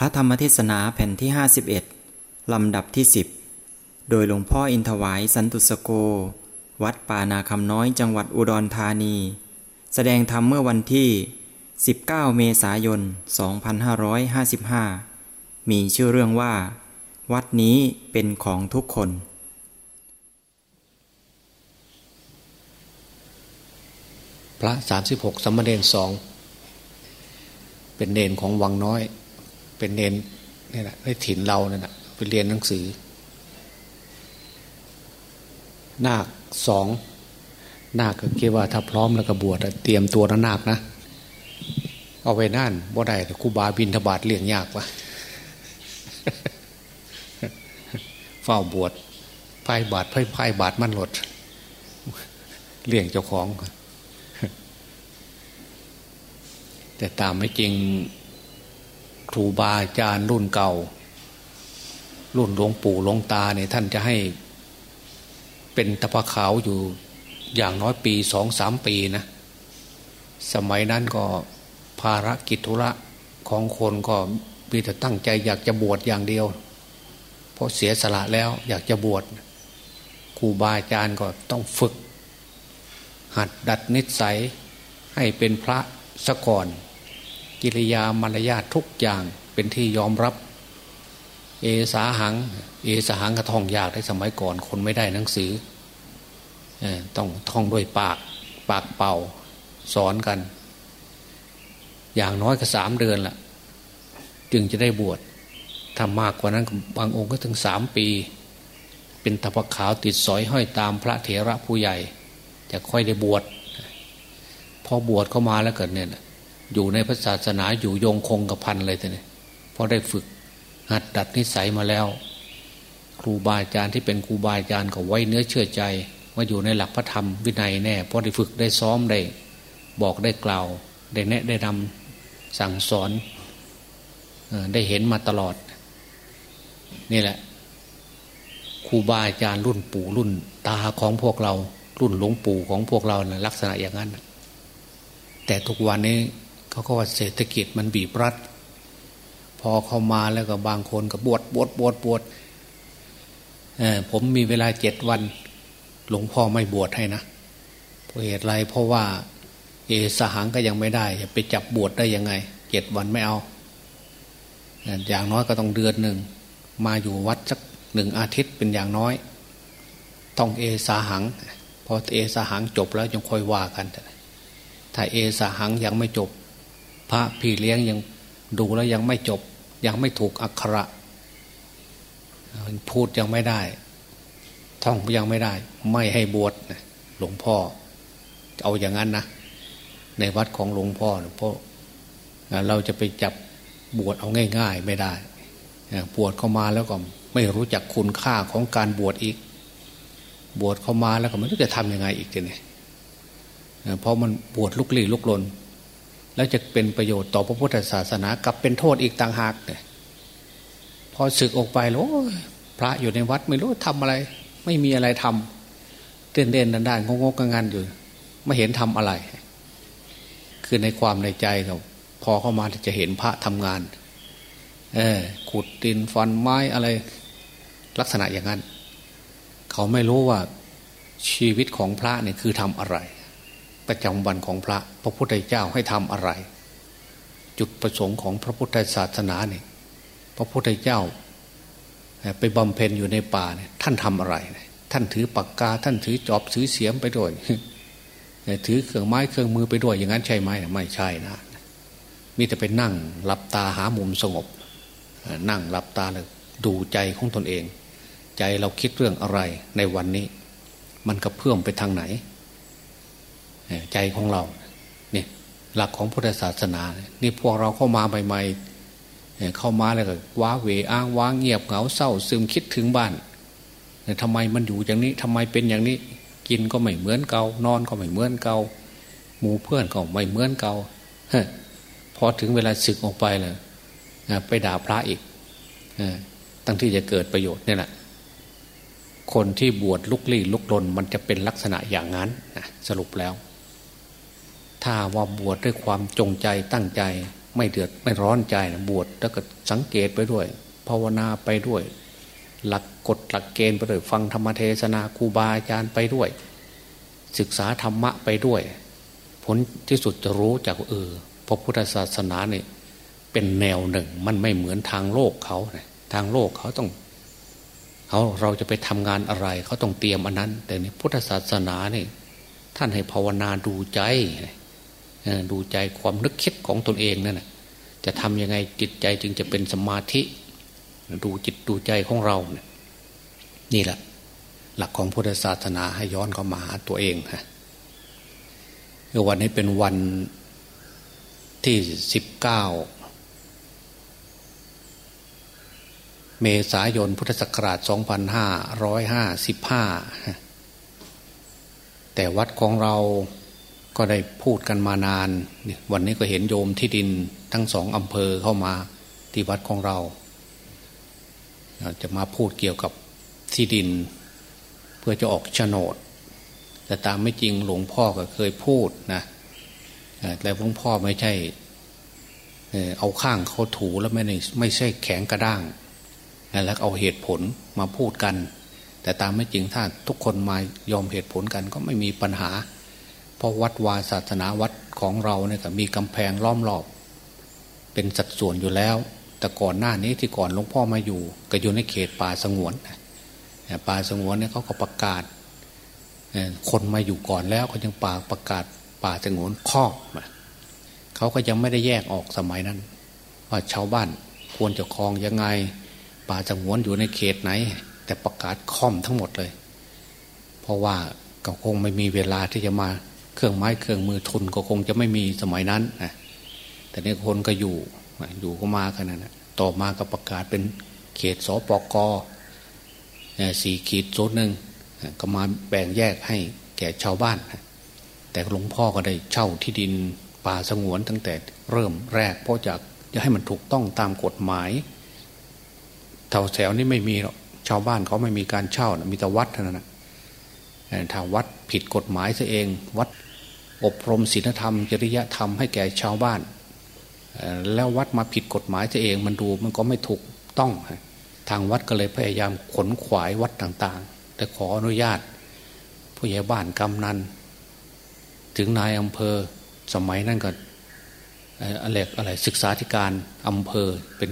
ระธรรมเทศนาแผ่นที่ 51 ลำดับที่ 10 โดยหลวงพ่ออินทวายสันตุสโก วัดป่านาคำน้อยจังหวัดอุดรธานี แสดงธรรมเมื่อวันที่ 19 เมษายน 2555 มีชื่อเรื่องว่า วัดนี้เป็นของทุกคน พระสามสิบหกสมณเณรสอง เป็นเนนของวังน้อย เป็นเนนนี่แหละในถิ่นเราเนี่ยนะไปเรียนหนังสือ นาคสองนาคก็คิดว่าถ้าพร้อมแล้วก็บวชเตรียมตัวนะนาคนะ เอาไว้นั่นบ่ได้แต่ครูบาบินทบาทเลี้ยงยากวะเฝ้าบวชไพ่บาทไพ่ไพ่บาทมันหลดเลี้ยงเจ้าของ แต่ตามไม่จริง ครูบาอาจารย์รุ่นเก่า รุ่นหลวงปู่หลวงตาเนี่ยท่านจะให้ เป็นตะพะขาวอยู่อย่างน้อยปีสองสามปีนะสมัยนั้นก็ภารกิจธุระของคนก็มีแต่ตั้งใจอยากจะบวชอย่างเดียว เพราะเสียสละแล้วอยากจะบวชครูบาอาจารย์ก็ต้องฝึก หัดดัดนิสัยให้เป็นพระสะก่อน กิริยามารยาททุกอย่างเป็นที่ยอมรับ เอสาหัง เอสาหังกระท่องยากในสมัยก่อนคนไม่ได้หนังสือต้องท่องด้วยปากปากเป่าสอนกัน อย่างน้อยก็สามเดือนละจึงจะได้บวชทำมากกว่านั้นบางองค์ก็ถึงสามปี เป็นตะพขาวติดสอยห้อยตามพระเถระผู้ใหญ่ จะค่อยได้บวชพอบวชเข้ามาแล้วเกิดเนี่ย อยู่ในพระศาสนาอยู่ยงคงกับพันเลยแต่เนี่ยพอได้ฝึกหัดดัดนิสัยมาแล้ว ครูบาอาจารย์ที่เป็นครูบาอาจารย์ก็ไว้เนื้อเชื่อใจว่าอยู่ในหลักพระธรรมวินัยแน่เพราะได้ฝึกได้ซ้อมได้ บอกได้กล่าว ได้แนะได้นำสั่งสอนได้เห็นมาตลอด นี่แหละครูบาอาจารย์รุ่นปู่รุ่น ตาของพวกเรา รุ่นหลวงปู่ของพวกเรานะลักษณะอย่างนั้น แต่ทุกวันนี้ เขาก็ว่าเศรษฐกิจมันบีบรัด พอเข้ามาแล้วก็บางคนก็บวชบวชบวชบวชผมมีเวลาเจ็ดวัน หลวงพ่อไม่บวชให้นะเพราะเหตุไรเพราะว่า เอสหังก็ยังไม่ได้จะไปจับบวชได้ยังไงเจ็ดวันไม่เอา อย่างน้อยก็ต้องเดือนหนึ่ง มาอยู่วัดสักหนึ่งอาทิตย์เป็นอย่างน้อย ต้องเอสาหัง พอเอสาหังจบแล้วยังค่อยว่ากัน ถ้าเอสาหังยังไม่จบ พระพี่เลี้ยงยังดูแล้วยังไม่จบ ยังไม่ถูกอักขระพูดยังไม่ได้ ท่องยังไม่ได้ ไม่ให้บวชหลวงพ่อ เอาอย่างนั้นนะในวัดของหลวงพ่อเพราะเราจะไปจับบวชเอาง่าย ๆ ไม่ได้บวชเข้ามาแล้วก็ไม่รู้จักคุณค่าของการบวชอีก บวชเข้ามาแล้วก็ไม่รู้จะทำยังไงอีกเนี่ยเพราะมันบวชลุกลี้ลุกลน แล้วจะเป็นประโยชน์ต่อพระพุทธศาสนากับเป็นโทษอีกต่างหากเนี่ยพอศึกออกไปแล้วพระอยู่ในวัดไม่รู้ทำอะไร ไม่มีอะไรทำเต้นเด่นดันดานๆงงกงานอยู่ ไม่เห็นทำอะไร คือในความในใจเราพอเข้ามาจะเห็นพระทำงาน เออขุดดินฟันไม้อะไร ลักษณะอย่างนั้น เขาไม่รู้ว่าชีวิตของพระเนี่ยคือทำอะไร ประจำวันของพระ พระพุทธเจ้าให้ทำอะไร จุดประสงค์ของพระพุทธศาสนาเนี่ยพระพุทธเจ้า ไปบำเพ็ญอยู่ในป่าเนี่ยท่านทำอะไร ท่านถือปากกา ท่านถือจอบถือเสียมไปด้วยถือเครื่องไม้เครื่องมือไปด้วยอย่างนั้นใช่ไหมไม่ใช่นะมีแต่ไปนั่งหลับตาหามุมสงบ นั่งหลับตาเลยดูใจของตนเอง ใจเราคิดเรื่องอะไรในวันนี้ มันกระเพื่อมไปทางไหน ใจของเราเนี่ยหลักของพุทธศาสนา นี่พวกเราเข้ามาใหม่ๆเข้ามาแล้วก็ว้าเวอ้างว้างเงียบเหงาเศร้า ซึมคิดถึงบ้านทำไมมันอยู่อย่างนี้ทำไมเป็นอย่างนี้กินก็ไม่เหมือนเกานอนก็ไม่เหมือนเกาหมู่เพื่อนก็ไม่เหมือนเกาพอถึงเวลาศึกออกไปเลยไปด่าพระอีกตั้งที่จะเกิดประโยชน์เนี่ยแหละคนที่บวชลุกลี้ลุกลนมันจะเป็นลักษณะอย่างนั้นสรุปแล้ว ถ้าว่าบวชด้วยความจงใจตั้งใจ ไม่เดือดไม่ร้อนใจนะบวชแล้วก็สังเกตไปด้วยภาวนาไปด้วย หลักกฎหลักเกณฑ์ไปด้วยฟังธรรมเทศนาครูบาอาจารย์ไปด้วย ศึกษาธรรมะไปด้วย ผลที่สุดจะรู้จากเออพระพุทธศาสนาเนี่ยเป็นแนวหนึ่งมันไม่เหมือนทางโลกเขาทางโลกเขาต้องเขาเราจะไปทำงานอะไร เขาต้องเตรียมอันนั้น แต่ในพุทธศาสนาเนี่ยท่านให้ภาวนาดูใจ ดูใจความนึกคิดของตนเองนั่นจะทำยังไงจิตใจจึงจะเป็นสมาธิ ดูจิตดูใจของเราเนี่ยนี่แหละ หลักของพุทธศาสนาให้ย้อนเข้ามาหาตัวเองฮะวันนี้เป็นวันที่สิบเก้าเมษายนพุทธศักราช 2555 แต่วัดของเรา ก็ได้พูดกันมานาน วันนี้ก็เห็นโยมที่ดินทั้งสองอำเภอเข้ามาที่วัดของเรา จะมาพูดเกี่ยวกับที่ดิน เพื่อจะออกโฉนด แต่ตามไม่จริงหลวงพ่อก็เคยพูดนะแต่หลวงพ่อไม่ใช่เอาข้างเขาถูแล้วไม่ไม่ใช่แข็งกระด้างแล้วเอาเหตุผลมาพูดกัน แต่ตามไม่จริงถ้าทุกคนมายอมเหตุผลกันก็ไม่มีปัญหา เพราะวัดวาศาสนาวัดของเราเนี่ยมีกำแพงล้อมรอบ เป็นสัดส่วนอยู่แล้ว แต่ก่อนหน้านี้ที่ก่อนหลวงพ่อมาอยู่ ก็อยู่ในเขตป่าสงวนป่าสงวนเนี่ยเขาก็ประกาศคนมาอยู่ก่อนแล้วเขายังป่าประกาศป่าสงวนครอบเขาก็ยังไม่ได้แยกออกสมัยนั้น ว่าชาวบ้านควรจะคลองยังไง ป่าสงวนอยู่ในเขตไหน แต่ประกาศค่อมทั้งหมดเลย เพราะว่าก็คงไม่มีเวลาที่จะมา เครื่องไม้เครื่องมือทุนก็คงจะไม่มีสมัยนั้นนะแต่นี่คนก็อยู่อยู่ก็มากันนะต่อมาก็ประกาศเป็นเขตสปกสี่ขีดโซนหนึ่งก็มาแบ่งแยกให้แก่ชาวบ้าน แต่หลวงพ่อก็ได้เช่าที่ดินป่าสงวนตั้งแต่เริ่มแรก เพราะจะจะให้มันถูกต้องตามกฎหมายแถวแถวนี้ไม่มีหรอกชาวบ้านเขาไม่มีการเช่านะมีแต่วัดเท่านั้นนะ ถ้าวัดผิดกฎหมายซะเอง วัดอบรมศีลธรรม จริยธรรมให้แก่ชาวบ้าน แล้ววัดมาผิดกฎหมายซะเองมันดูมันก็ไม่ถูกต้อง ทางวัดก็เลยพยายามขนขวายวัดต่างๆ แต่ขออนุญาต ผู้ใหญ่บ้านกำนันถึงนายอำเภอสมัยนั้นก็อะไรอะไรศึกษาธิการอำเภอเป็น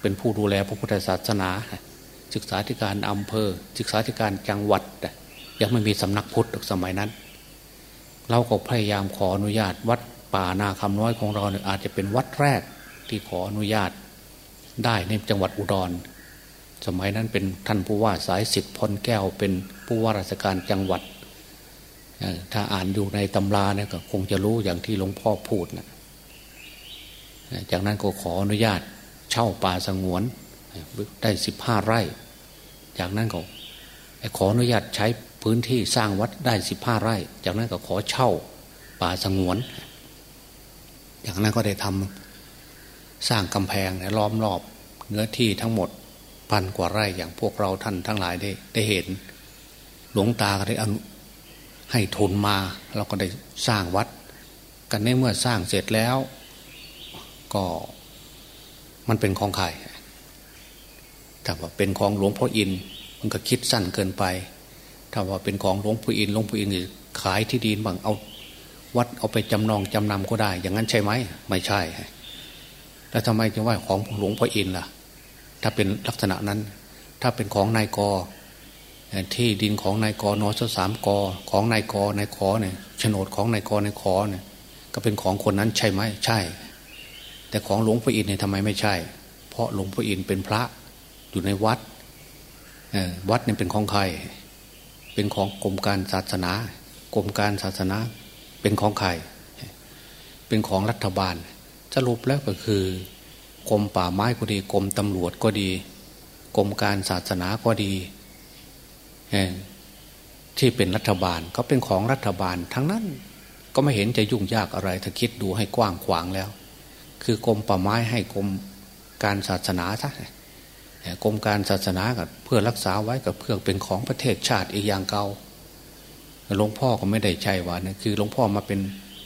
เป็นผู้ดูแลพระพุทธศาสนา ศึกษาธิการอำเภอ ศึกษาธิการจังหวัด ยังไม่มีสำนักพุทธสมัยนั้น เราก็พยายามขออนุญาตวัดป่านาคำน้อยของเราเนี่ยอาจจะเป็นวัดแรกที่ขออนุญาตได้ในจังหวัดอุดร สมัยนั้นเป็นท่านผู้ว่าสายสิทธิ์พลแก้วเป็นผู้ว่าราชการจังหวัด ถ้าอ่านอยู่ในตำราเนี่ยก็คงจะรู้อย่างที่หลวงพ่อพูดนะจากนั้นก็ขออนุญาตเช่าป่าสงวนได้สิบห้าไร่ จากนั้นก็ขออนุญาตใช้ พื้นที่สร้างวัดได้สิบห้าไร่ จากนั้นก็ขอเช่าป่าสงวน จากนั้นก็ได้ทำสร้างกำแพงล้อมรอบเนื้อที่ทั้งหมดพันกว่าไร่อย่างพวกเราท่านทั้งหลายได้ได้เห็น หลวงตาก็ได้อนุให้ทุนมาเราก็ได้สร้างวัด กันในเมื่อสร้างเสร็จแล้ว ก็มันเป็นของใครถ้าว่าเป็นของหลวงพ่ออินมันก็คิดสั้นเกินไป ถ้าว่าเป็นของหลวงพ่ออินหลวงพ่ออินขายที่ดินบางเอาวัดเอาไปจำนองจำนำก็ได้ อย่างนั้นใช่ไหมไม่ใช่ แล้วทำไมจะว่าของหลวงพ่ออินล่ะ ถ้าเป็นลักษณะนั้น ถ้าเป็นของนายกที่ดินของนายกนอสสามกของนายกนายขอเนี่ยโฉนดของนายกนายขอเนี่ย ก็เป็นของคนนั้นใช่ไหมใช่ แต่ของหลวงพ่ออินเนี่ยทำไมไม่ใช่ เพราะหลวงพ่ออินเป็นพระอยู่ในวัดวัดเนี่ยเป็นของใคร เป็นของกรมการศาสนากรมการศาสนาเป็นของใครเป็นของรัฐบาลสรุปแล้วก็คือกรมป่าไม้ก็ดีกรมตำรวจก็ดีกรมการศาสนาก็ดีที่เป็นรัฐบาลก็เป็นของรัฐบาลทั้งนั้นก็ไม่เห็นจะยุ่งยากอะไรถ้าคิดดูให้กว้างขวางแล้ว คือกรมป่าไม้ให้กรมการศาสนาซะ กรมการศาสนากับเพื่อรักษาไว้กับเพื่อเป็นของประเทศชาติอีกอย่างเก่าหลวงพ่อก็ไม่ได้ใจว่านะคือหลวงพ่อมาเป็น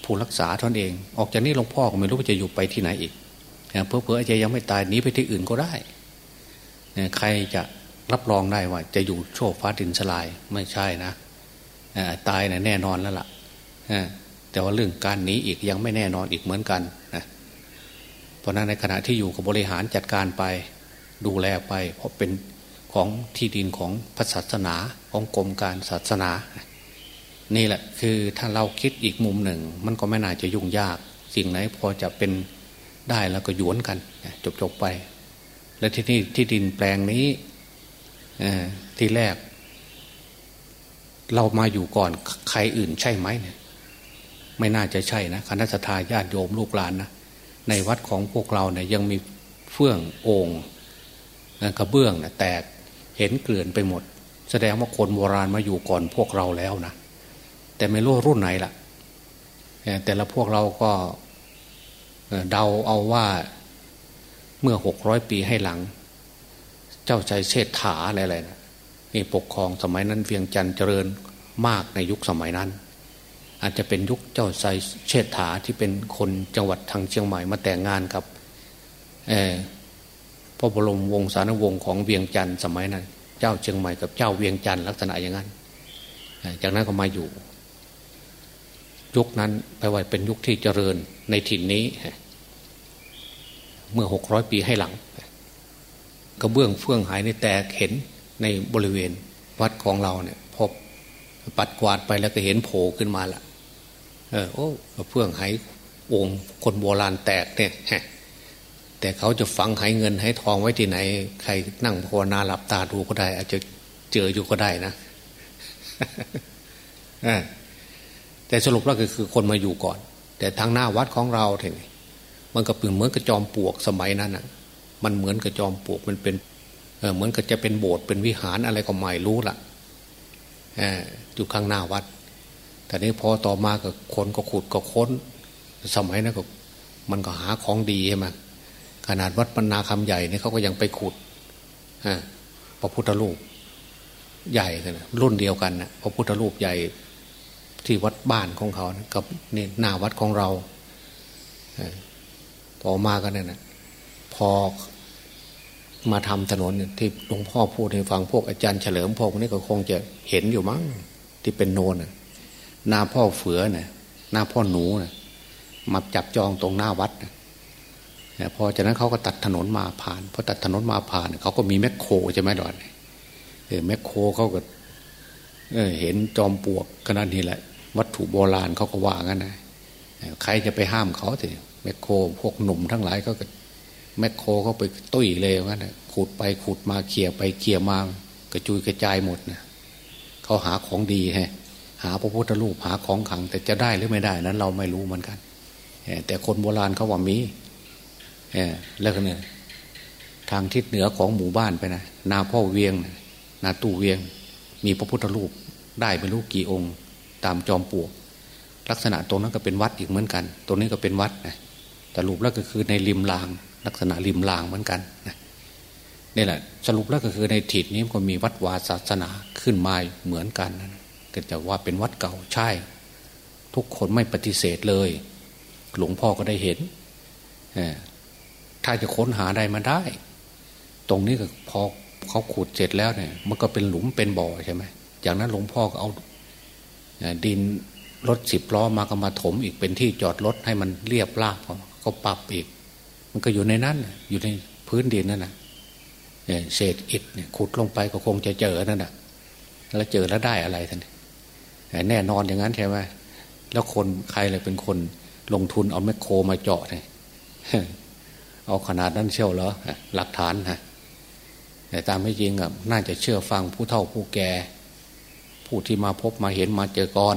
ผู้รักษาท่านเอง ออกจากนี้หลวงพ่อก็ไม่รู้ว่าจะอยู่ไปที่ไหนอีกเพื่อเพออาจจะยังไม่ตายหนีไปที่อื่นก็ได้ใครจะรับรองได้ว่า จะอยู่โชคฟ้าดินสลายไม่ใช่นะตายนะแน่นอนแล้วล่ะแต่ว่าเรื่องการหนีอีกยังไม่แน่นอนอีกเหมือนกันนะเพราะนั้นในขณะที่อยู่กับบริหารจัดการไป ดูแลไป เพราะเป็นของที่ดินของพระศาสนาของกรมการศาสนา นี่แหละคือถ้าเราคิดอีกมุมหนึ่ง มันก็ไม่น่าจะยุ่งยาก สิ่งไหนพอจะเป็นได้แล้วก็หยวนกันจบๆไป และที่นี่ที่ดินแปลงนี้ที่แรก เรามาอยู่ก่อนใครอื่นใช่ไหมเนี่ยไม่น่าจะใช่นะคณะสัตยาติโยมลูกหลานนะในวัดของพวกเราเนี่ยยังมีเฟื่องโอง กระเบื้องนะแตกเห็นเกลื่อนไปหมด แสดงว่าคนโบราณมาอยู่ก่อนพวกเราแล้วนะแต่ไม่รู้รุ่นไหนล่ะ แต่ละพวกเราก็เดาเอาว่าเมื่อหกร้อยปีให้หลัง เจ้าใจเชษฐาอะไรๆนะนี่ปกครองสมัยนั้นเวียงจันทร์เจริญมากในยุคสมัยนั้น อาจจะเป็นยุคเจ้าใจเชษฐาที่เป็นคนจังหวัดทางเชียงใหม่มาแต่งงานกับ พระบรมวงศานุวงศ์ของเวียงจันทร์สมัยนั้น เจ้าเชียงใหม่กับเจ้าเวียงจันทร์ลักษณะอย่างนั้น จากนั้นก็มาอยู่ ยุคนั้นแปลว่าเป็นยุคที่เจริญในถิ่นนี้ เมื่อหกร้อยปีให้หลังกระเบื้องเฟื่องหายในแตกเห็นในบริเวณวัดของเราเนี่ยพบปัดกวาดไปแล้วก็เห็นโผล่ขึ้นมาละเออโอ้เฟื่องหายวงคนโบราณแตกเนี่ย แต่เขาจะฝังหายเงินให้ทองไว้ที่ไหน ใครนั่งภาวนาหลับตาดูก็ได้ อาจจะเจออยู่ก็ได้นะแต่สรุปแล้วก็คือคนมาอยู่ก่อน แต่ทางหน้าวัดของเราเท่นี่มันก็เป็นเหมือนกับจอมปลวกสมัยนั้นอะ มันเหมือนกับจอมปลวกมันเป็นเหมือนกับจะเป็นโบสถ์เป็นวิหารอะไรก็ไม่รู้ละ่ะอยู่ข้างหน้าวัด แต่นี้พอต่อมากับคนก็ขุดก็ค้น สมัยนั้นก็ มันก็หาของดีใช่ไหม ขนาดวัดปนาคำใหญ่เนี่ยเขาก็ยังไปขุดพระพุทธรูปใหญ่กันรุ่นเดียวกันนะพระพุทธรูปใหญ่ที่วัดบ้านของเขานะกับนี่หน้าวัดของเราต่อมากันเนี่ยนะพอมาทำถนนที่หลวงพ่อพูดให้ฟังพวกอาจารย์เฉลิมพวกนี้ก็คงจะเห็นอยู่มั้งที่เป็นโนนหน้าพ่อเฟือน่ะหน้าพ่อหนูนะมาจับจองตรงหน้าวัดนะ พอจากนั้นเขาก็ตัดถนนมาผ่านพอตัดถนนมาผ่านเขาก็มีแมคโครใช่ไหมดอนเออแมคโครเขาก็เออเห็นจอมปลวกขนาดนี้แหละ วัตถุโบราณเขาก็ว่างั้นนะใครจะไปห้ามเขาสิแมคโครพวกหนุ่มทั้งหลายก็แมคโครเขาไปตุ้ยเลยงั้นนะขุดไปขุดมาเขี่ยไปเขี่ยมากระจุยกระจายหมดนะเขาหาของดีฮะหาพระพุทธรูปหาของขัง แต่จะได้หรือไม่ได้นั้น เราไม่รู้เหมือนกันแต่คนโบราณเขาว่ามี แล้วก็เนี่ยทางทิศเหนือของหมู่บ้านไปนะนาพ่อเวียงนาตู้เวียง มีพระพุทธรูปได้ไม่รู้กี่องค์ ตามจอมปลวกลักษณะตรงนั้นก็เป็นวัดอีกเหมือนกัน ตรงนี้ก็เป็นวัดนะแต่รูปแล้วก็คือในริมราง ลักษณะริมรางเหมือนกันนะนี่แหละสรุปแล้วก็คือในถิ่นนี้ก็มีวัดวาศาสนาขึ้นมาเหมือนกันนะก็จะว่าเป็นวัดเก่าใช่ ทุกคนไม่ปฏิเสธเลย หลวงพ่อก็ได้เห็น ถ้าจะค้นหาได้มาได้ ตรงนี้ก็พอเขาขุดเสร็จแล้วเนี่ย มันก็เป็นหลุมเป็นบ่อใช่ไหมจากนั้นหลวงพ่อก็เอาดินรถสิบล้อมาก็มาถมอีกเป็นที่จอดรถให้มันเรียบราบก็ปรับอีก มันก็อยู่ในนั้นอยู่ในพื้นดินนั่นแหะเศษอิฐเนี่ยขุดลงไปก็คงจะเจอนั่นแหะแล้วเจอแล้วได้อะไรท่านแน่นอนอย่างนั้นใช่ไหมแล้วคนใครเลยเป็นคนลงทุนเอาแมคโครมาเจาะเนี่ย เอาขนาดนั้นเชี่ยวเหรอหลักฐานฮะแต่ตามไม่จริงอะน่าจะเชื่อฟังผู้เฒ่าผู้แก่ ผู้ที่มาพบมาเห็นมาเจอก่อน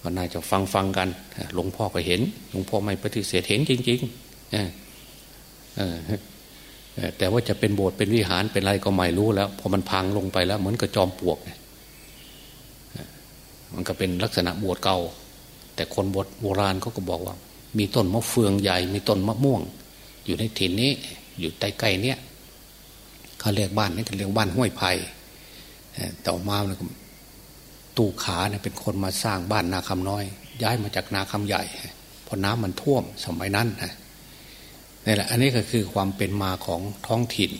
ก็น่าจะฟังฟังกันหลวงพ่อก็เห็นหลวงพ่อไม่ปฏิเสธเห็นจริงๆแต่ว่าจะเป็นโบสถ์เป็นวิหารเป็นอะไรก็ไม่รู้แล้วพอมันพังลงไปแล้ว เหมือนกระจอมปลวกมันก็เป็นลักษณะโบสถ์เก่า แต่คนบทโบราณเขาก็บอกว่า มีต้นมะเฟืองใหญ่ มีต้นมะม่วง อยู่ในถิ่นนี้ อยู่ใกล้ๆเนี้ยเขาเรียกบ้านนี้เขาเรียกบ้านห้วยไผ่ต่อมาเนี่ยตู่ขาเนี่ยเป็นคนมาสร้างบ้านนาคำน้อย ย้ายมาจากนาคำใหญ่เพราะน้ำมันท่วมสมัยนั้นนะนี่แหละ อันนี้ก็คือความเป็นมาของท้องถิ่น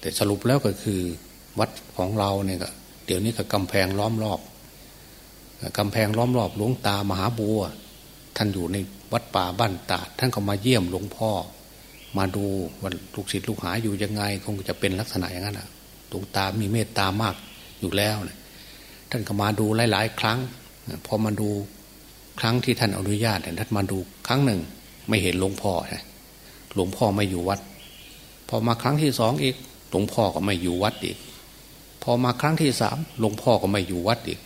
แต่สรุปแล้วก็คือวัดของเราเนี่ยก็เดี๋ยวนี้ก็กำแพงล้อมรอบกำแพงล้อมรอบหลวงตามหาบัว ท่านอยู่ใน วัดป่าบ้านตาดท่านก็มาเยี่ยมหลวงพ่อ มาดูว่าลูกศิษย์ลูกหาอยู่ยังไง คงจะเป็นลักษณะอย่างนั้นหลวงตามีเมตตามากอยู่แล้วนะท่านก็มาดูหลาย ๆ ครั้งพอมาดูครั้งที่ท่านอนุญาตท่านมาดูครั้งหนึ่ง ไม่เห็นหลวงพ่อหลวงพ่อไม่อยู่วัด พอมาครั้งที่สองอีก หลวงพ่อก็ไม่อยู่วัดอีก พอมาครั้งที่สามหลวงพ่อก็ไม่อยู่วัดอีก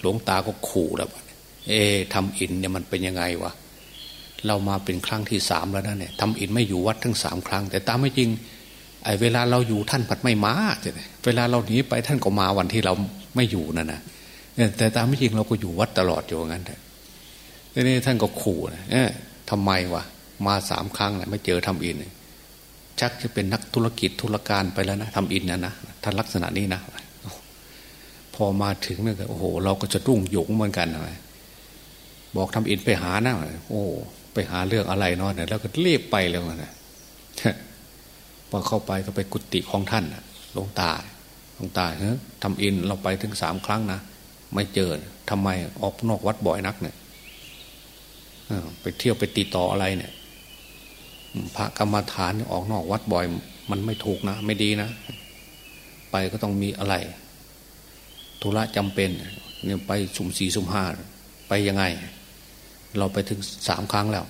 หลวงตาก็ขู่แล้วเอ๊ทำอินเนี่ยมันเป็นยังไงวะ เรามาเป็นครั้งที่สามแล้วนะเนี่ยทำอินไม่อยู่วัดทั้งสามครั้ง แต่ตามไม่จริงไอ้เวลาเราอยู่ท่านผัดไม่มาเวลาเราหนีไปท่านก็มาวันที่เราไม่อยู่นั่นนะแต่ตามไม่จริงเราก็อยู่วัดตลอดอยู่งั้นแต่ทีนี้ท่านก็ขู่นะเอ๊ะทำไมวะมาสามครั้งนะไม่เจอทำอินชักจะเป็นนักธุรกิจธุรการไปแล้วนะทำอินนะนะท่านลักษณะนี้นะพอมาถึงเนี่ยโอ้โห เราก็จะรุ่งหยงเหมือนกันนะบอกทำอินไปหานะโอ้ ไปหาเรื่องอะไรเนาะเนี่ยแล้วก็รีบไปเลยนะพอเข้าไปก็ไปกุฏิของท่านหลวงตาหลวงตาเฮ้ยทำอินเราไปถึงสามครั้งนะไม่เจอทำไมออกนอกวัดบ่อยนักเนี่ยไปเที่ยวไปติดต่ออะไรเนี่ยพระกรรมฐานออกนอกวัดบ่อย มันไม่ถูกนะ ไม่ดีนะ ไปก็ต้องมีอะไรธุระจำเป็นเนี่ยไปสุ่มสี่สุ่มห้าไปยังไง เราไปถึงสามครั้งแล้ว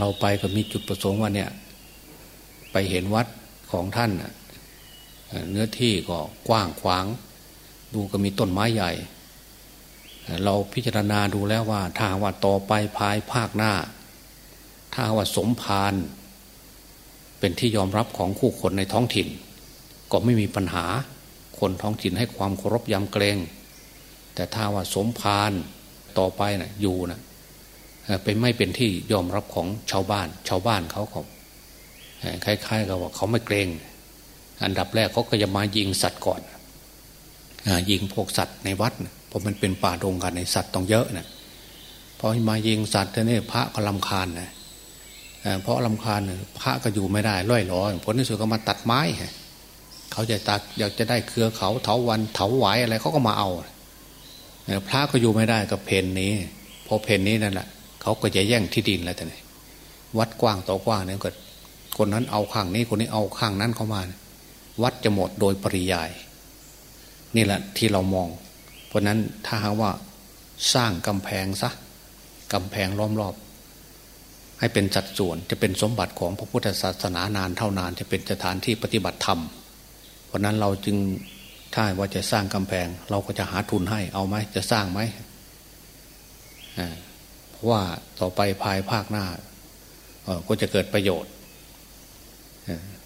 เราไปก็มีจุดประสงค์ว่าเนี่ย ไปเห็นวัดของท่านเนื้อที่ก็กว้างขวาง ดูก็มีต้นไม้ใหญ่ เราพิจารณาดูแล้วว่า ถ้าว่าต่อไปภายภาคหน้า ถ้าว่าสมภารเป็นที่ยอมรับของคู่คนในท้องถิ่น ก็ไม่มีปัญหาคนท้องถิ่นให้ความเคารพยำเกรง แต่ถ้าว่าสมภารต่อไปนะ่ะอยู่นะ เป็นไม่เป็นที่ยอมรับของชาวบ้าน ชาวบ้านเขาเขาคล้ายๆกับว่าเขาไม่เกรง อันดับแรกเขาก็จะมายิงสัตว์ก่อนยิงพวกสัตว์ในวัดเพราะมันเป็นป่าดงกันในสัตว์ต้องเยอะนะพอมายิงสัตว์นี่พระก็ลำคาญนะเพราะลำคาญพระก็อยู่ไม่ได้ร่อยรอผลที่สุดก็มาตัดไม้เขาจะตัดอยากจะได้เครือเขาเถาวันเถาหวายอะไรเขาก็มาเอาพระก็อยู่ไม่ได้กับเพนนี้พอเพนนี้นั่นแหละ เขาก็จะแย่งที่ดินแล้วแต่ไหนวัดกว้างต่อกว้างเนี่ยก็คนนั้นเอาข้างนี้คนนี้เอาข้างนั้นเข้ามา วัดจะหมดโดยปริยาย นี่แหละที่เรามอง เพราะนั้นถ้าหากว่าสร้างกำแพงซะกำแพงล้อมรอบ ให้เป็นสัดส่วนจะเป็นสมบัติของพระพุทธศาสนานานเท่านานจะเป็นสถานที่ปฏิบัติธรรม เพราะนั้นเราจึงถ้าว่าจะสร้างกำแพง เราก็จะหาทุนให้เอาไหมจะสร้างไหมเพรา ว่าต่อไปภายภาคหน้าก็จะเกิดประโยชน์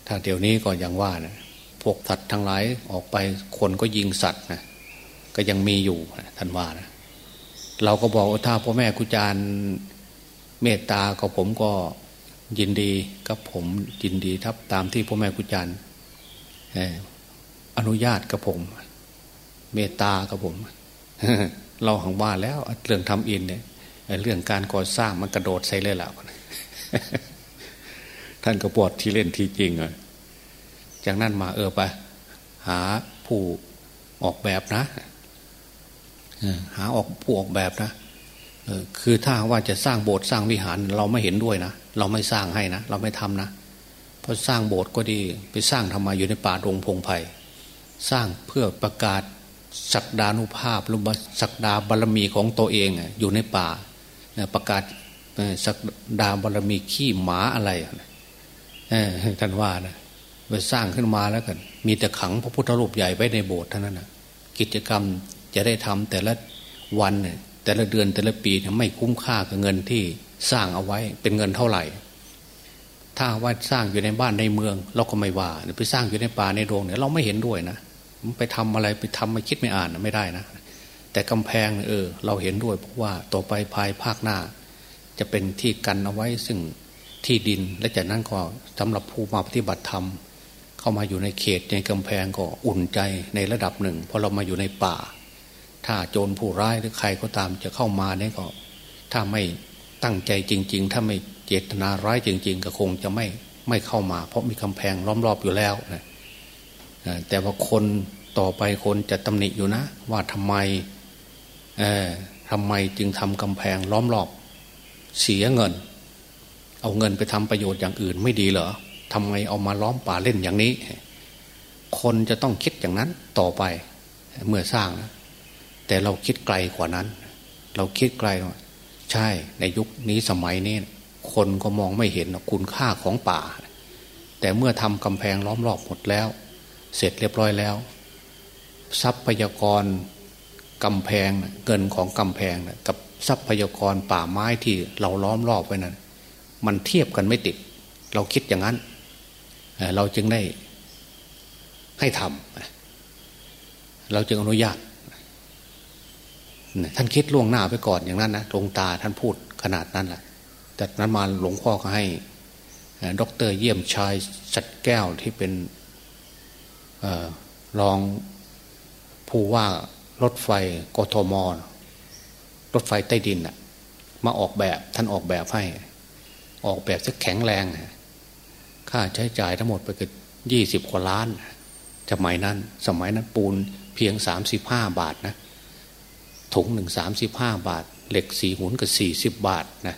ถ้าเดี๋ยวนี้ก็ยังว่านะพวกสัตว์ทั้งหลายออกไปคนก็ยิงสัตว์นะก็ยังมีอยู่ท่านว่านะเราก็บอกว่าถ้าพ่อแม่กุจารเมตตาก็ผมก็ยินดีกับผมยินดีทับตามที่พ่อแม่กุจารอนุญาตกับผม เมตตากับผม เราหังว่าแล้วเรื่องทำอินเนี่ย เรื่องการก่อสร้างมันกระโดดใส่เลยล้วท่านก็ปวดที่เล่นที่จริงเลยจากนั้นมาเออไป หาผู้ออกแบบนะหาออกผู้ออกแบบนะคือถ้าว่าจะสร้างโบสถ์สร้างวิหาร เราไม่เห็นด้วยนะเราไม่สร้างให้นะเราไม่ทำนะเพอสร้างโบสถ์ก็ดีไปสร้างทำไมอยู่ในป่าดงพงไพ่สร้างเพื่อประกาศศักดานุภาพหรือศักดาบารมีของตัวเองอยู่ในป่า ประกาศศักดาบารมีขี้หมาอะไรท่านว่านะไปสร้างขึ้นมาแล้วกัน มีแต่ขังพระพุทธรูปใหญ่ไว้ในโบสถ์เท่านั้นนะกิจกรรมจะได้ทำแต่ละวันแต่ละเดือนแต่ละปีไม่คุ้มค่ากับเงินที่สร้างเอาไว้เป็นเงินเท่าไหร่ ถ้าว่าสร้างอยู่ในบ้านในเมือง เราก็ไม่ว่าไปสร้างอยู่ในป่าในโรงเนี่ยเราไม่เห็นด้วยนะไปทำอะไรไปทำไม่คิดไม่อ่านไม่ได้นะ แต่กำแพงเออ เราเห็นด้วยเพราะว่าต่อไปภายภาคหน้า จะเป็นที่กันเอาไว้ซึ่งที่ดินและจากนั้นก็สำหรับผู้มาปฏิบัติธรรม เข้ามาอยู่ในเขตในกำแพงก็อุ่นใจในระดับหนึ่งเพราะเรามาอยู่ในป่า ถ้าโจรผู้ร้ายหรือใครก็ตามจะเข้ามาเนี่ยก็ ถ้าไม่ตั้งใจจริง ๆ ถ้าไม่เจตนาร้ายจริง ๆ ก็คงจะไม่ไม่เข้ามา เพราะมีกำแพงล้อมรอบอยู่แล้วนะแต่ว่าคนต่อไปคนจะตำหนิอยู่นะ ว่าทำไม ทำไมจึงทำกำแพงล้อมรอบ เสียเงิน เอาเงินไปทำประโยชน์อย่างอื่นไม่ดีเหรอทำไมเอามาล้อมป่าเล่นอย่างนี้ คนจะต้องคิดอย่างนั้นต่อไปเมื่อสร้างนะแต่เราคิดไกลกว่านั้น เราคิดไกลว่าใช่ในยุคนี้สมัยนี้ คนก็มองไม่เห็นคุณค่าของป่า แต่เมื่อทำกำแพงล้อมรอบหมดแล้ว เสร็จเรียบร้อยแล้ว ทรัพยากร กำแพงเงินของกำแพงกับทรัพยากรป่าไม้ที่เราล้อมรอบไว้นั้นมันเทียบกันไม่ติด เราคิดอย่างนั้น เราจึงได้ให้ทำเราจึงอนุญาตท่านคิดล่วงหน้าไปก่อนอย่างนั้นนะหลวงตาท่านพูดขนาดนั้นแหละจากนั้นมาหลวงพ่อก็ให้ด็อกเตอร์เยี่ยมชายสัดแก้วที่เป็นอรองผู้ว่า รถไฟกทมรถไฟใต้ดินอะมาออกแบบท่านออกแบบให้ ออกแบบสักแข็งแรงค่าใช้จ่ายทั้งหมดไปเกือบยี่สิบกว่าล้านสมัยนั้น สมัยนั้นปูนเพียงสามสิบห้าบาทนะถุงหนึ่งสามสิบห้าบาท เหล็กสี่หุนก็สี่สิบบาทนะ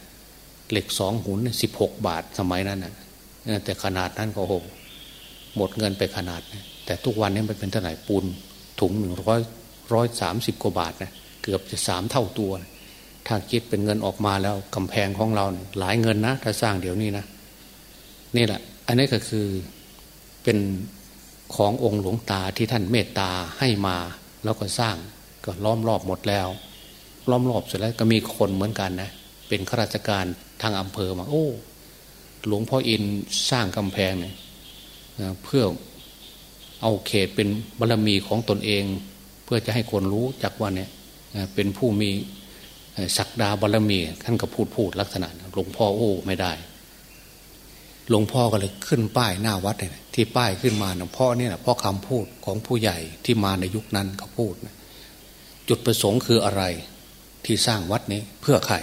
เหล็กสองหุนสิบหกบาทสมัยนั้นนะแต่ขนาดนั้นก็โหหมดเงินไปขนาดนะแต่ทุกวันนี้มันเป็นเท่าไหร่ปูนถุงหนึ่งร้อย ร้อยสามสิบกว่าบาทนะเกือบจะสามเท่าตัวถ้าคิดเป็นเงินออกมาแล้วกำแพงของเราหลายเงินนะถ้าสร้างเดี๋ยวนี้นะนี่แหละ อันนี้ก็คือเป็นขององค์หลวงตาที่ท่านเมตตาให้มา แล้วก็สร้างก็ล้อมรอบหมดแล้ว ล้อมรอบเสร็จแล้วก็มีคนเหมือนกันนะเป็นข้าราชการทางอำเภอมา โอ้ หลวงพ่ออินสร้างกำแพงเนี่ยเพื่อเอาเขตเป็นบารรมีของตนเอง เพื่อจะให้คนรู้จักว่าเนี่ยเป็นผู้มีศักดาบารรมีท่านก็พูดพูดลักษณะหลวงพ่อโอ้ไม่ได้หลวงพ่อก็เลยขึ้นป้ายหน้าวัดเนี่ยที่ป้ายขึ้นมาหลวงพ่อเนี่ยพ่อคำพูดของผู้ใหญ่ที่มาในยุคนั้นเขาพูดนะจุดประสงค์คืออะไรที่สร้างวัดนี้เพื่อใคร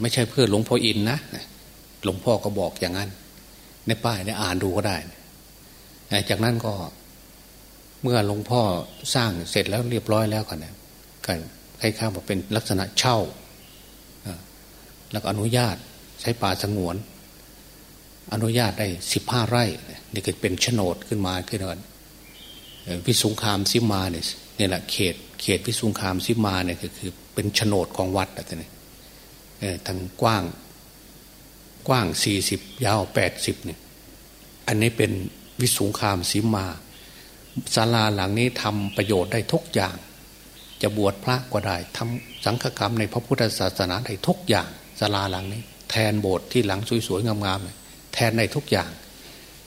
ไม่ใช่เพื่อหลวงพ่ออินนะหลวงพ่อก็บอกอย่างนั้น ในป้ายในอ่านดูก็ได้ จากนั้นก็ เมื่อหลวงพ่อสร้างเสร็จแล้วเรียบร้อยแล้วกันเนี่ยก็คล้ายๆว่าเป็นลักษณะเช่าแล้วอนุญาตใช้ป่าสงวน อนุญาตได้สิบห้าไร่นี่ก็เป็นโฉนดขึ้นมาขึ้นมาวิสุงคามซิมาเนี่ยนี่แหละเขตเขตวิสุงคามซิมาเนี่ยก็คือเป็นโฉนดของวัดอะไรนี่ทางกว้างกว้างสี่สิบยาวแปดสิบเนี่ยอันนี้เป็นวิสุงคามซิมา ศาลาหลังนี้ทำประโยชน์ได้ทุกอย่าง จะบวชพระก็ได้ทำสังฆกรรมในพระพุทธศาสนาได้ทุกอย่างศาลาหลังนี้ แทนโบสถ์ที่หลังสวยๆงามๆแทนได้ทุกอย่าง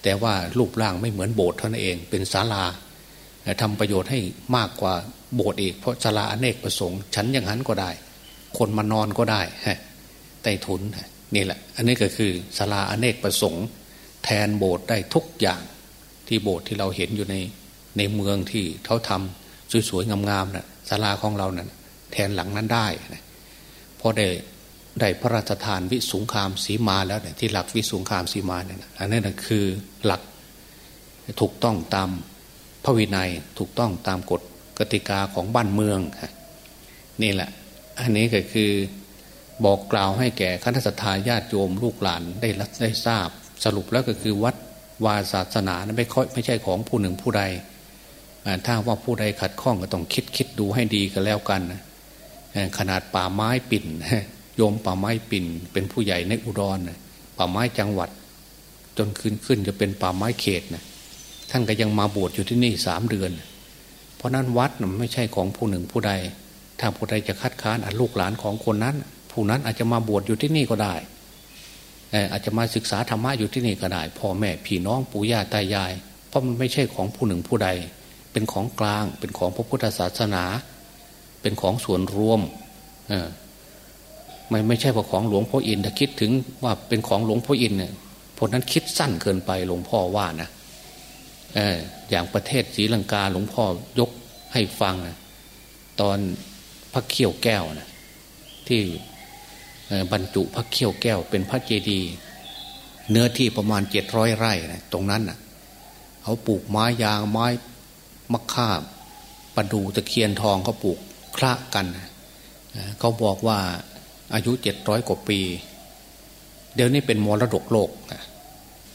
แต่ว่ารูปร่างไม่เหมือนโบสถ์เท่านั้นเอง เป็นศาลาทำประโยชน์ให้มากกว่าโบสถ์อีกเพราะศาลาอเนกประสงค์ฉันอย่างนั้นก็ได้ คนมานอนก็ได้ฮะใต้ทุนนี่แหละ อันนี้ก็คือศาลาอเนกประสงค์ แทนโบสถ์ได้ทุกอย่างที่โบสถ์ที่เราเห็นอยู่ใน ในเมืองที่เขาทำสวยๆงามๆนะ่ะศาลาของเรานะ่ะแทนหลังนั้นได้นะพอได้ได้พระราชทานวิสุงคามสีมาแล้วเนี่ยที่หลักวิสุงคามสีมาเนี่ยอันนี้นะคือหลักถูกต้องตามพระวินัยถูกต้องตามกฎกติกาของบ้านเมืองนี่แหละ อันนี้ก็คือบอกกล่าวให้แก่คณะสัตยาญาติโยมลูกหลานได้รับได้ทราบ สรุปแล้วก็คือวัดวาศาสนาไม่ค่อยไม่ใช่ของผู้หนึ่งผู้ใด ถ้าว่าผู้ใดขัดข้องก็ต้องคิดคิดดูให้ดีกันแล้วกันขนาดป่าไม้ปิ่นโยมป่าไม้ปิ่น เป็นผู้ใหญ่ในอุดรป่าไม้จังหวัด จนขึ้นขึ้นจะเป็นป่าไม้เขตนะท่านก็ยังมาบวชอยู่ที่นี่สามเดือน เพราะนั้นวัดไม่ใช่ของผู้หนึ่งผู้ใด ถ้าผู้ใดจะคัดค้านลูกหลานของคนนั้น ผู้นั้นอาจจะมาบวชอยู่ที่นี่ก็ได้อาจจะมาศึกษาธรรมะอยู่ที่นี่ก็ได้พ่อแม่พี่น้องปู่ย่าตายาย เพราะมันไม่ใช่ของผู้หนึ่งผู้ใด เป็นของกลาง เป็นของพระพุทธศาสนา เป็นของส่วนรวมไม่ไม่ใช่ว่าของหลวงพ่ออินถ้าคิดถึงว่าเป็นของหลวงพ่ออินเนี่ยพวกนั้นคิดสั้นเกินไปหลวงพ่อว่านะอย่างประเทศศรีลังกาหลวงพ่อยกให้ฟังนะตอนพระเขี้ยวแก้วนะที่บรรจุพระเขี้ยวแก้ว เป็นพระเจดีย์เนื้อที่ประมาณเจ็ดร้อยไร่นะตรงนั้นน่ะเขาปลูกไม้ยางไม้ มะข่าประดูตะเคียนทองเขาปลูกคละกัน เขาบอกว่าอายุเจ็ดร้อยกว่าปี เดี๋ยวนี้เป็นมรดกโลก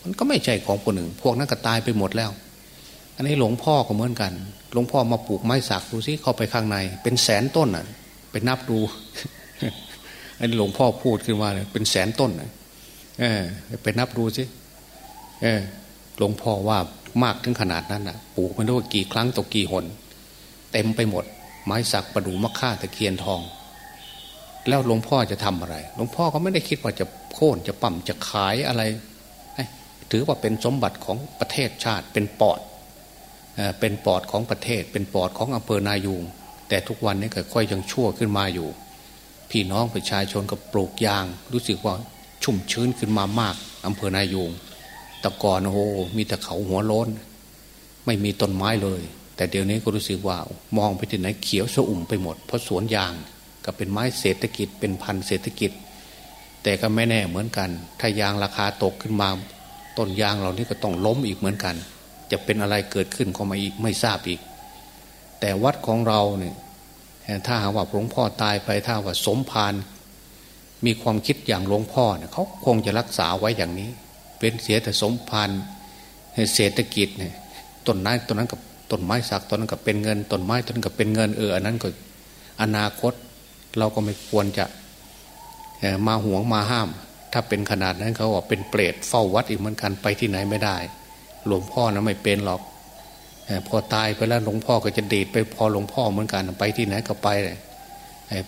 มันก็ไม่ใช่ของคนหนึ่ง พวกนั้นก็ตายไปหมดแล้ว อันนี้หลวงพ่อก็เหมือนกัน หลวงพ่อมาปลูกไม้สักดูสิเข้าไปข้างใน เป็นแสนต้นอะไปนับดู อันนี้หลวงพ่อพูดขึ้นมาเลยเป็นแสนต้นเออไปนับดูสิเออหลวงพ่อว่า มากถึงขนาดนั้นอะปลูกมันด้วยกี่ครั้งตกกี่หน เต็มไปหมด ไม้สักประดูมะค่าตะเคียนทอง แล้วหลวงพ่อจะทำอะไรหลวงพ่อก็ไม่ได้คิดว่าจะโค่นจะปั่มจะขายอะไร ถือว่าเป็นสมบัติของประเทศชาติเป็นปอดเป็นปอดของประเทศ เป็นปอดของอำเภอนายูงแต่ทุกวันนี้ก็ค่อยยังชั่วขึ้นมาอยู่ พี่น้องประชาชนก็ปลูกยาง รู้สึกว่าชุ่มชื้นขึ้นมามากอำเภอนายูง แต่ก่อนโอ้มีแต่เขาหัวโล้น ไม่มีต้นไม้เลย แต่เดี๋ยวนี้ก็รู้สึกว่ามองไปที่ไหนเขียวสะอุ่มไปหมด เพราะสวนยางก็เป็นไม้เศรษฐกิจเป็นพันเศรษฐกิจ แต่ก็ไม่แน่เหมือนกัน ถ้ายางราคาตกขึ้นมาต้นยางเหล่านี้ก็ต้องล้มอีกเหมือนกัน จะเป็นอะไรเกิดขึ้นก็ไม่อีกไม่ทราบอีก แต่วัดของเราเนี่ยถ้าหากว่าหลวงพ่อตายไปถ้าว่าสมภารมีความคิดอย่างหลวงพ่อเนี่ยเขาคงจะรักษาไว้อย่างนี้ เป็นเสียแต่สมภารเศรษฐกิจเนี่ยต้นไม้ต้นนั้นกับต้นไม้สักต้นนั้นกับเป็นเงินต้นไม้ต้นนั้นกับเป็นเงินเอออันนั้นก็อนาคตเราก็ไม่ควรจะมาห่วงมาห้าม ถ้าเป็นขนาดนั้นเขาบอกเป็นเปรตเฝ้าวัดอีกเหมือนกันไปที่ไหนไม่ได้ หลวงพ่อนะไม่เป็นหรอกพอตายไปแล้วหลวงพ่อก็จะดีดไปพอหลวงพ่อเหมือนกันไปที่ไหนก็ไปเลย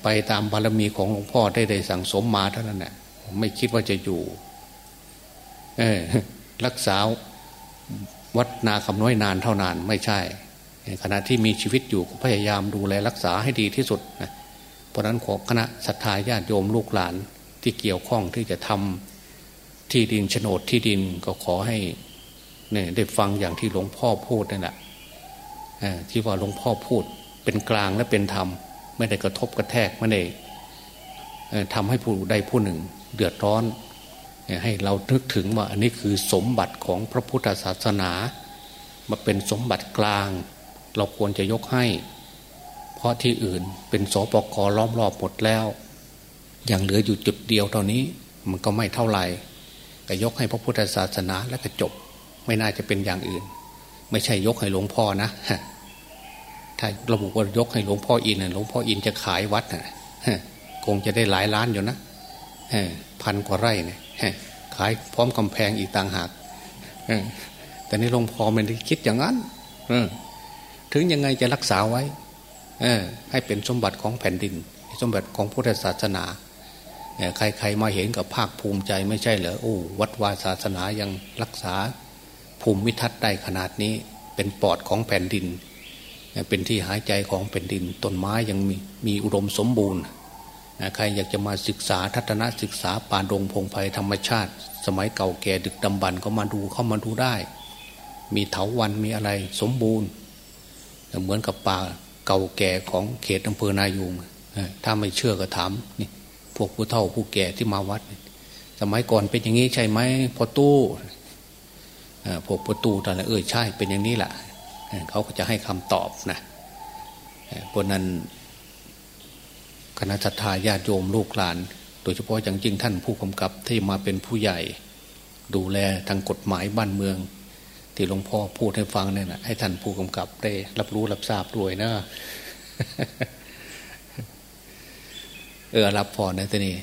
ไปตามบารมีของหลวงพ่อได้ได้สั่งสมมาเท่านั้นแหละไม่คิดว่าจะอยู่ รักษาวัดนาคำน้อยนานเท่านานไม่ใช่ ขณะที่มีชีวิตอยู่ก็พยายามดูแลรักษาให้ดีที่สุดนะเพราะนั้นขอคณะศรัทธาญาติโยมลูกหลานที่เกี่ยวข้องที่จะทำที่ดินโฉนดที่ดินก็ขอให้เนี่ยได้ฟังอย่างที่หลวงพ่อพูดนั่นแหละที่ว่าหลวงพ่อพูดเป็นกลางและเป็นธรรม ไม่ได้กระทบกระแทกไม่ได้ทำให้ผู้ใดผู้หนึ่ง เดือดร้อน ให้เรานึกถึงว่าอันนี้คือสมบัติของพระพุทธศาสนามาเป็นสมบัติกลาง เราควรจะยกให้ เพราะที่อื่นเป็นสปกล้อมรอบหมดแล้วอย่างเหลืออยู่จุดเดียวเท่านี้ มันก็ไม่เท่าไหร่ก็ยกให้พระพุทธศาสนาแล้วก็จบ ไม่น่าจะเป็นอย่างอื่น ไม่ใช่ยกให้หลวงพ่อนะถ้าระบุว่ายกให้หลวงพ่ออินหลวงพ่ออินจะขายวัดนะคงจะได้หลายล้านอยู่นะ พันกว่าไร่เนี่ยขายพร้อมกำแพงอีกต่างหากแต่ในหลวงพ่อไมันคิดอย่างนั้นถึงยังไงจะรักษาไว้ให้เป็นสมบัติของแผ่นดิน สมบัติของพุทธศาสนาใครๆมาเห็นกับภาคภูมิใจไม่ใช่เหรอโอ้วัดวาศาสนายังรักษาภูมิทัศน์ได้ขนาดนี้ เป็นปอดของแผ่นดิน เป็นที่หายใจของแผ่นดินต้นไม้ยังมีมีอุดมสมบูรณ์ ใครอยากจะมาศึกษาทัศนศึกษาป่าดงพงไพ่ธรรมชาติ สมัยเก่าแก่ดึกดำบรรก็มาดูเข้ามาดูได้ มีเถาวันมีอะไรสมบูรณ์เหมือนกับป่าเก่าแก่ของเขตอำเภอนายูงถ้าไม่เชื่อก็ถามนี่พวกผู้เฒ่าผู้แก่ที่มาวัด สมัยก่อนเป็นอย่างนี้ใช่ไหมพอตู้พวกประตูตอนนั้นเออใช่เป็นอย่างนี้แหละเขาก็จะให้คำตอบนะเพราะนั้น คณะทาญาติโยมลูกหลาน โดยเฉพาะอย่างยิ่งท่านผู้กำกับที่มาเป็นผู้ใหญ่ ดูแลทางกฎหมายบ้านเมือง ที่หลวงพ่อพูดให้ฟังเนี่ยนะให้ท่านผู้กำกับได้รับรู้รับทราบด้วยนะเออรับพอนะทีนี้